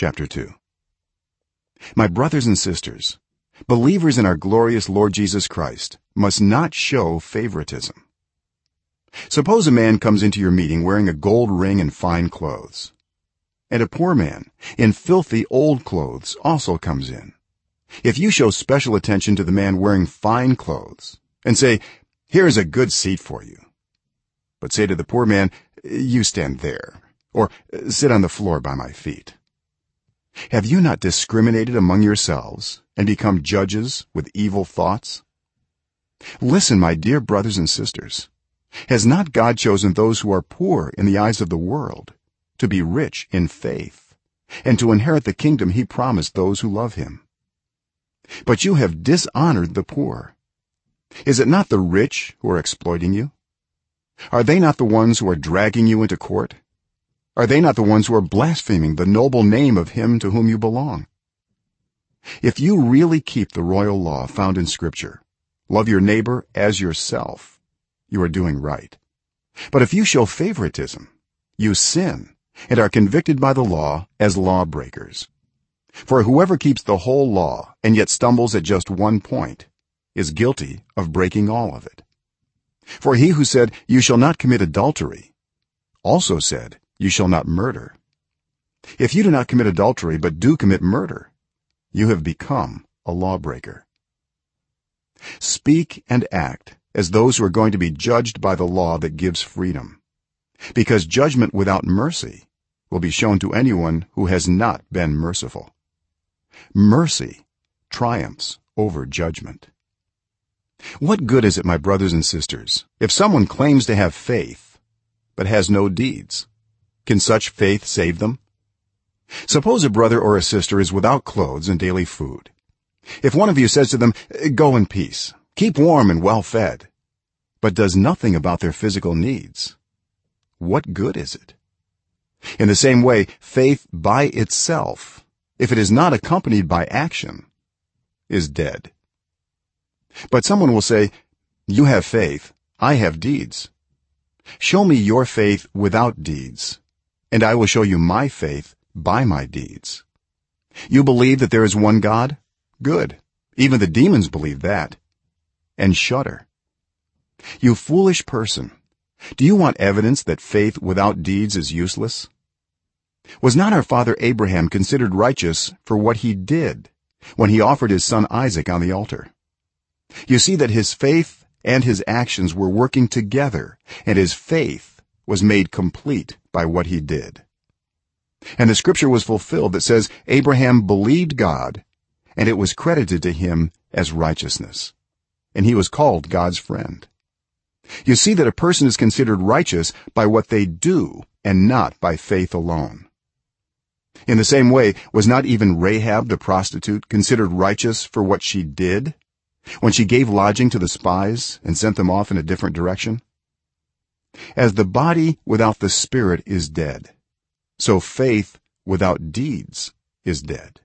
chapter 2 my brothers and sisters believers in our glorious lord jesus christ must not show favoritism. Suppose a man comes into your meeting wearing a gold ring and fine clothes and a poor man in filthy old clothes also comes in. If you show special attention to the man wearing fine clothes and say here is a good seat for you but say to the poor man you stand there or sit on the floor by my feet have you not discriminated among yourselves and become judges with evil thoughts? Listen my dear brothers and sisters. Has not god chosen those who are poor in the eyes of the world to be rich in faith and to inherit the kingdom he promised those who love him? But you have dishonored the poor. Is it not the rich who are exploiting you? Are they not the ones who are dragging you into court are they not the ones who are blaspheming the noble name of him to whom you belong? If you really keep the royal law found in scripture love your neighbor as yourself you are doing right. But if you show favoritism you sin and are convicted by the law as lawbreakers. For whoever keeps the whole law and yet stumbles at just one point is guilty of breaking all of it. For he who said you shall not commit adultery also said you shall not murder. If you do not commit adultery but do commit murder you have become a lawbreaker. Speak and act as those who are going to be judged by the law that gives freedom because judgment without mercy will be shown to anyone who has not been merciful. Mercy triumphs over judgment. What good is it my brothers and sisters if someone claims to have faith but has no deeds can such faith save them? Suppose a brother or a sister is without clothes and daily food. If one of you says to them go in peace. Keep warm and well fed but does nothing about their physical needs what good is it? In the same way faith by itself if it is not accompanied by action is dead. But someone will say you have faith. I have deeds. Show me your faith without deeds and i will show you my faith by my deeds. You believe that there is one god? Good. Even the demons believe that and shudder. You foolish person do you want evidence that faith without deeds is useless? Was not our father abraham considered righteous for what he did when he offered his son isaac on the altar? You see that his faith and his actions were working together and his faith was made complete by what he did. And the scripture was fulfilled that says abraham believed god and it was credited to him as righteousness. And he was called god's friend. You see that a person is considered righteous by what they do and not by faith alone. In the same way was not even rahab the prostitute considered righteous for what she did? When she gave lodging to the spies and sent them off in a different direction as the body without the spirit is dead so faith without deeds is dead